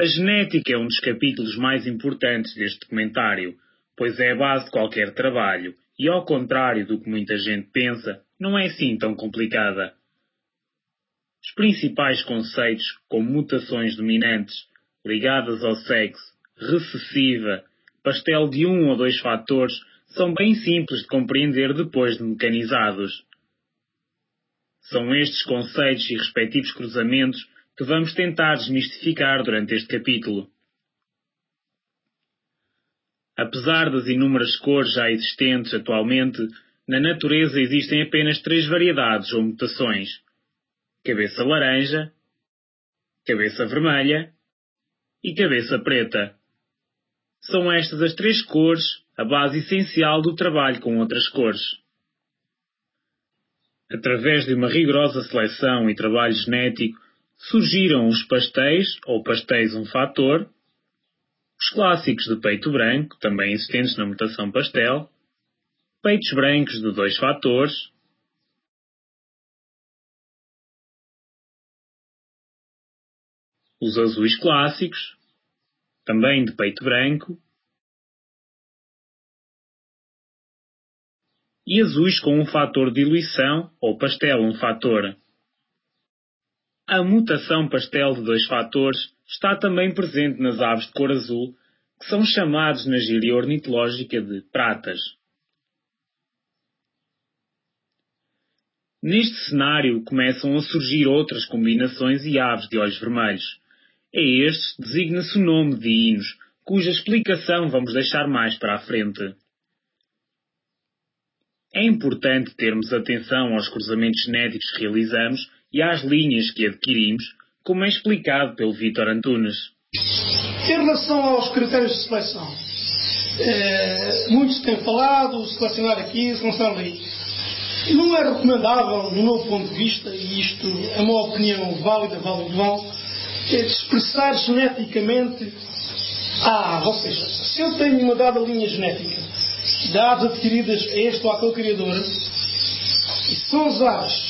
A genética é um dos capítulos mais importantes deste documentário, pois é a base de qualquer trabalho e, ao contrário do que muita gente pensa, não é assim tão complicada. Os principais conceitos, como mutações dominantes, ligadas ao sexo, recessiva, pastel de um ou dois fatores, são bem simples de compreender depois de mecanizados. São estes conceitos e respectivos cruzamentos que vamos tentar desmistificar durante este capítulo. Apesar das inúmeras cores já existentes atualmente, na natureza existem apenas três variedades ou mutações: cabeça laranja, cabeça vermelha e cabeça preta. São estas as três cores a base essencial do trabalho com outras cores. Através de uma rigorosa seleção e trabalho genético, surgiram os pastéis ou pastéis um fator, os clássicos de peito branco, também existentes na mutação pastel, peitos brancos de dois fatores, os azuis clássicos, também de peito branco, e azuis com um fator de diluição ou pastel um fator. A mutação pastel de dois fatores está também presente nas aves de cor azul, que são chamados na gíria ornitológica de pratas. Neste cenário começam a surgir outras combinações e aves de olhos vermelhos. A estes designa-se o nome de hinos, cuja explicação vamos deixar mais para a frente. É importante termos atenção aos cruzamentos genéticos que realizamos e às linhas que adquirimos, como é explicado pelo Vítor Antunes. Em relação aos critérios de seleção, eh, muitos têm falado, selecionar aqui, selecionar ali. Não é recomendável, no meu ponto de vista, e isto é uma opinião válida, válida, é expressar geneticamente a ave. Ou seja, se eu tenho uma dada linha genética de aves adquiridas a este ou aquele criador, e são as aves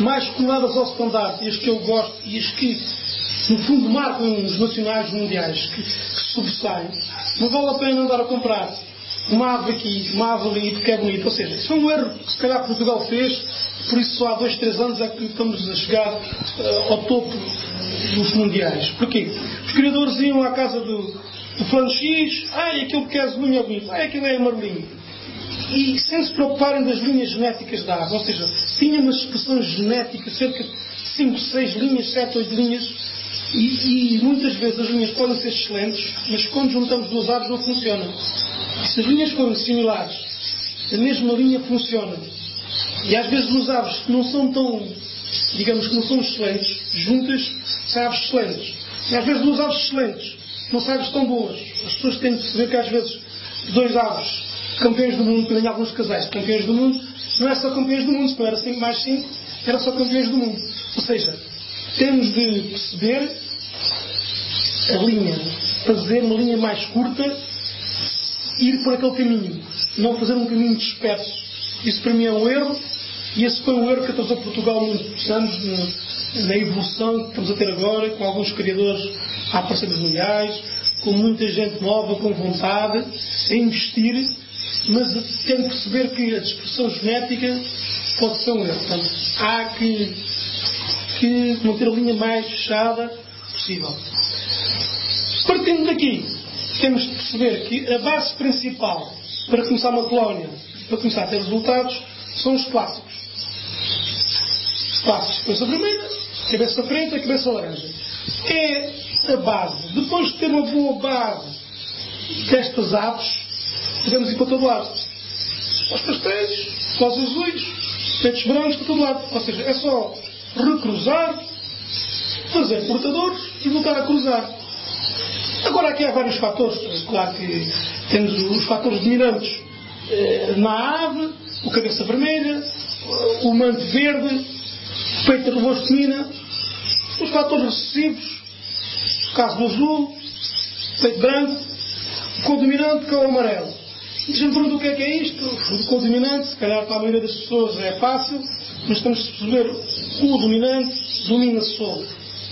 mais coladas ao standard, as que eu gosto, e as que, no fundo, marcam os nacionais mundiais, que, que sobressaem, não vale a pena andar a comprar uma ave aqui, uma ave ali, porque é bonito. Ou seja, foi um erro que se calhar Portugal fez, por isso há dois, três anos é que estamos a chegar uh, ao topo dos mundiais. Porquê? Os criadores iam à casa do, do plano X, ai, aquilo que é azulinho é bonito, ai, aquilo é amarelinho e sem se preocuparem das linhas genéticas da ave. Ou seja, tinha uma expressão genética, cerca de 5, 6 linhas, 7, 8 linhas, e, e, muitas vezes as linhas podem ser excelentes, mas quando juntamos duas aves não funcionam. E se as linhas forem similares, a mesma linha funciona. E às vezes duas aves que não são tão, digamos que não são excelentes, juntas, são aves excelentes. E às vezes duas aves excelentes, não são aves tão boas. As pessoas têm de perceber que às vezes dois aves campeões do mundo, em alguns casais de campeões do mundo, não é só campeões do mundo, não era 5 mais 5, era só campeões do mundo. Ou seja, temos de perceber a linha, fazer uma linha mais curta, ir por aquele caminho, não fazer um caminho disperso. Isso para mim é um erro, e esse foi um erro que atrasou Portugal muitos anos na evolução que estamos a ter agora, com alguns criadores a aparecer nos mundiais, com muita gente nova, com vontade, a investir mas tem que perceber que a dispersão genética pode ser um erro. Portanto, há que, que manter a linha mais fechada possível. Partindo daqui, temos de perceber que a base principal para começar uma colónia, para começar a ter resultados, são os clássicos. Os clássicos, cabeça vermelha, cabeça preta, cabeça laranja. É a base. Depois de ter uma boa base destas aves, podemos ir para todo lado. Aos pastéis, aos azuis, peitos brancos, para todo lado. Ou seja, é só recruzar, fazer portadores e voltar a cruzar. Agora aqui há vários fatores. Claro que temos os fatores dominantes eh, na ave, o cabeça vermelha, o manto verde, o peito de rosto os fatores recessivos, o caso do azul, peito branco, o cor dominante que é o amarelo. Deixa-me perguntar o que é que é isto. O dominante, se calhar para a maioria das pessoas é fácil, mas temos de perceber o dominante domina sobre.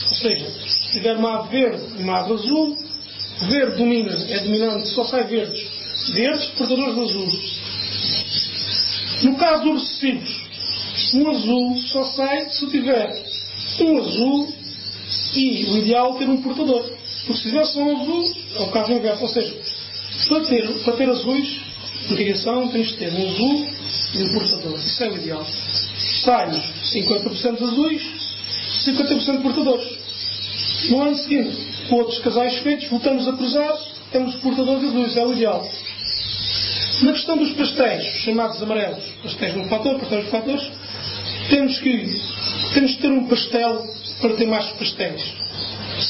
Ou seja, se tiver uma ave verde e uma ave azul, verde domina, é dominante, só sai verdes. Verdes, portadores de azul. No caso dos recessivos, um azul só sai se tiver um azul e o ideal é ter um portador. Porque se tiver só um azul, é o caso inverso. Ou seja, para ter, para ter azuis, em criação, tens de ter um azul e um portador. Isso é o ideal. Sai-nos 50% azuis, 50% portadores. No ano seguinte, com outros casais feitos, voltamos a cruzar, temos portadores azuis, é o ideal. Na questão dos pastéis, chamados amarelos, pastéis no fator, pastéis no fatores, temos que, temos que ter um pastel para ter mais pastéis.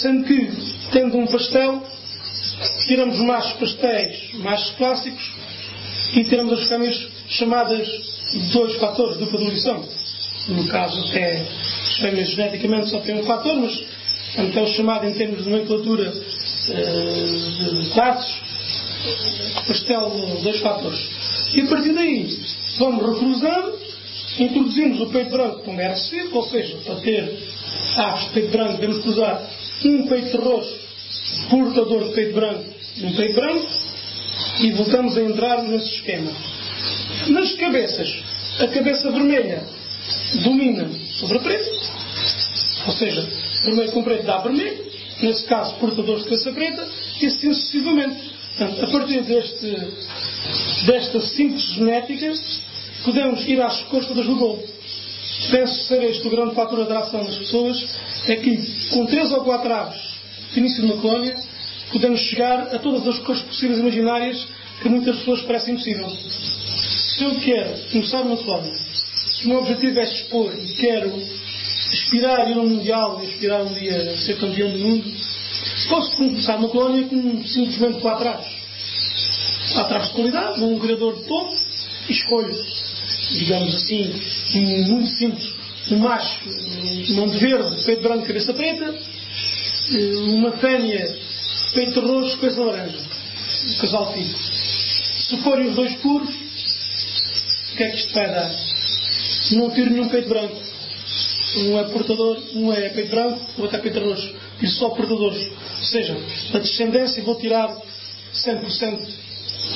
Sendo que, tendo um pastel, tiramos mais pastéis mais clássicos e tiramos as fêmeas chamadas dois fatores de produção. No caso, até as fêmeas geneticamente só têm um fator, mas então chamado em termos de nomenclatura uh, de classes, pastel dois fatores. E a partir daí vamos recruzando, introduzimos o peito branco com RC, ou seja, para ter aves de peito branco, devemos cruzar um peito roxo, portador de peito branco, um peito branco, e voltamos a entrar nesse esquema. Nas cabeças, a cabeça vermelha domina sobre a preta, ou seja, vermelho com preto dá vermelho, nesse caso portadores de cabeça preta, e assim sucessivamente. Portanto, a partir deste, desta simples genética, podemos ir às cores todas do gol. Penso ser este o grande fator de atração das pessoas, é que com três ou quatro aves de início de uma colónia, podemos chegar a todas as cores possíveis e imaginárias que muitas pessoas parecem impossível. Se eu quero começar uma colónia, se o meu objetivo é expor e quero aspirar a ir ao Mundial e aspirar um dia a ser campeão do mundo, posso começar uma colónia com simplesmente aves. Quatro aves de qualidade, um criador de topo e escolho, digamos assim, muito simples, um macho, um mão de verde, peito branco, cabeça preta, uma fêmea, peito roxo, cabeça laranja, casal tipo. Se forem os dois puros, o que é que isto vai dar? Não tiro nenhum peito branco um é portador, um é peito branco, o outro é peito roxo. E só portadores. Ou seja, a descendência vou tirar 100%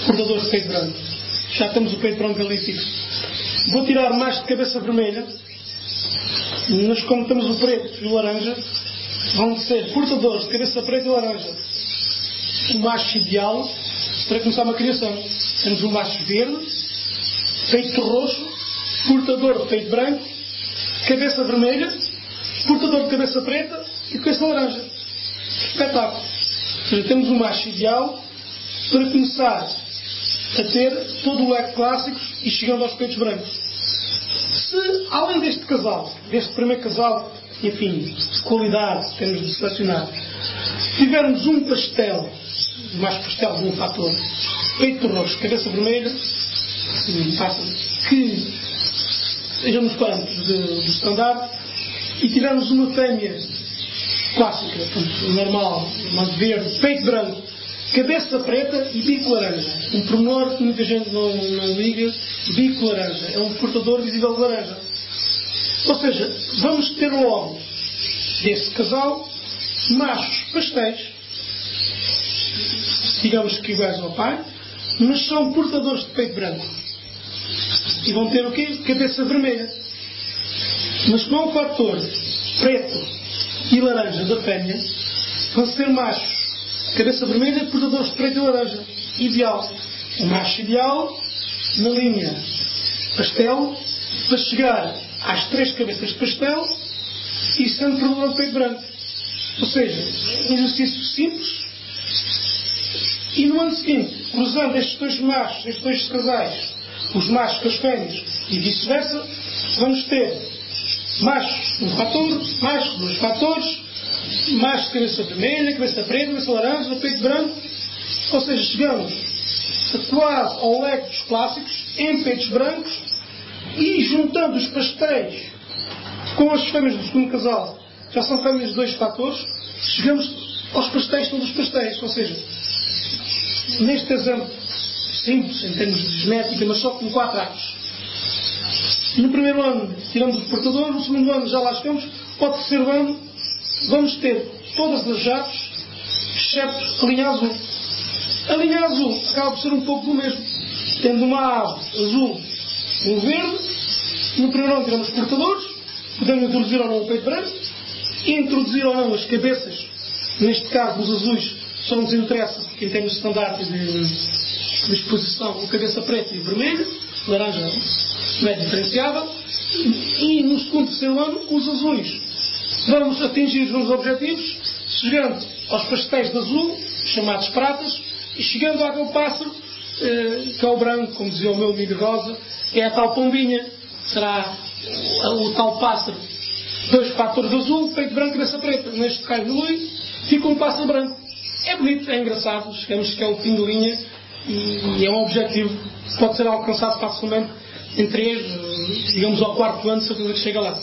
portadores de peito branco. Já temos o peito branco ali fixo. Vou tirar mais de cabeça vermelha, mas como temos o preto e o laranja, vão ser portadores de cabeça preta e laranja. O macho ideal para começar uma criação. Temos o macho verde, peito roxo, portador de peito branco cabeça vermelha, portador de cabeça preta e cabeça laranja. Espetáculo. Temos um macho ideal para começar a ter todo o leque clássicos e chegando aos peitos brancos. Se, além deste casal, deste primeiro casal, enfim, de qualidade temos de selecionar, tivermos um pastel, mais pastel de um fator, peito roxo, cabeça vermelha, que estejam nos parâmetros do standard e tivermos uma fêmea clássica, normal, mais verde, peito branco, cabeça preta e bico laranja. Um pormenor que muita gente não, não liga, bico laranja. É um portador visível de laranja. Ou seja, vamos ter logo desse casal machos pastéis, digamos que iguais ao pai, mas são portadores de peito branco. E vão ter o quê? Cabeça vermelha. Mas com o fator preto e laranja da fêmea, vão ser machos. Cabeça vermelha, portadores de preto e laranja. Ideal. O macho ideal, na linha pastel, para chegar às três cabeças de pastel e portador de peito branco. Ou seja, um exercício simples. E no ano seguinte, cruzando estes dois machos, estes dois casais, os machos com as fêmeas e vice-versa, vamos ter machos um fator, machos dois fatores, machos de cabeça vermelha, cabeça preta, cabeça laranja, peito branco, ou seja, chegamos quase ao leque dos clássicos, em peitos brancos, e juntando os pastéis com as fêmeas do segundo casal, já são fêmeas de dois fatores, chegamos aos pastéis, todos os pastéis, ou seja, neste exemplo simples em termos de genética, mas só com 4 anos. No primeiro ano tiramos o portador, no segundo ano já lá chegamos, ao terceiro ano vamos ter todas as jatos, exceto a linha azul. A linha azul acaba por ser um pouco do mesmo, tendo uma ave azul um verde, no primeiro ano tiramos portadores, podemos introduzir ou não o peito branco, introduzir ou não as cabeças, neste caso os azuis, só nos interessa, em termos de standard de, de exposição, a cabeça preta e vermelha, laranja não é diferenciável, e no segundo, terceiro ano, os azuis. Vamos atingir os meus objetivos, chegando aos pastéis de azul, chamados pratas, e chegando àquele pássaro, eh, que é o branco, como dizia o meu amigo Rosa, que é a tal pombinha, será o, tal pássaro. Dois de azul, peito branco e cabeça preta. Neste caso de Lui, fica um pássaro branco. É bonito, é engraçado, chegamos que é o fim de linha e, é um objetivo que pode ser alcançado facilmente em três, digamos ao quarto ano, certeza que chega lá.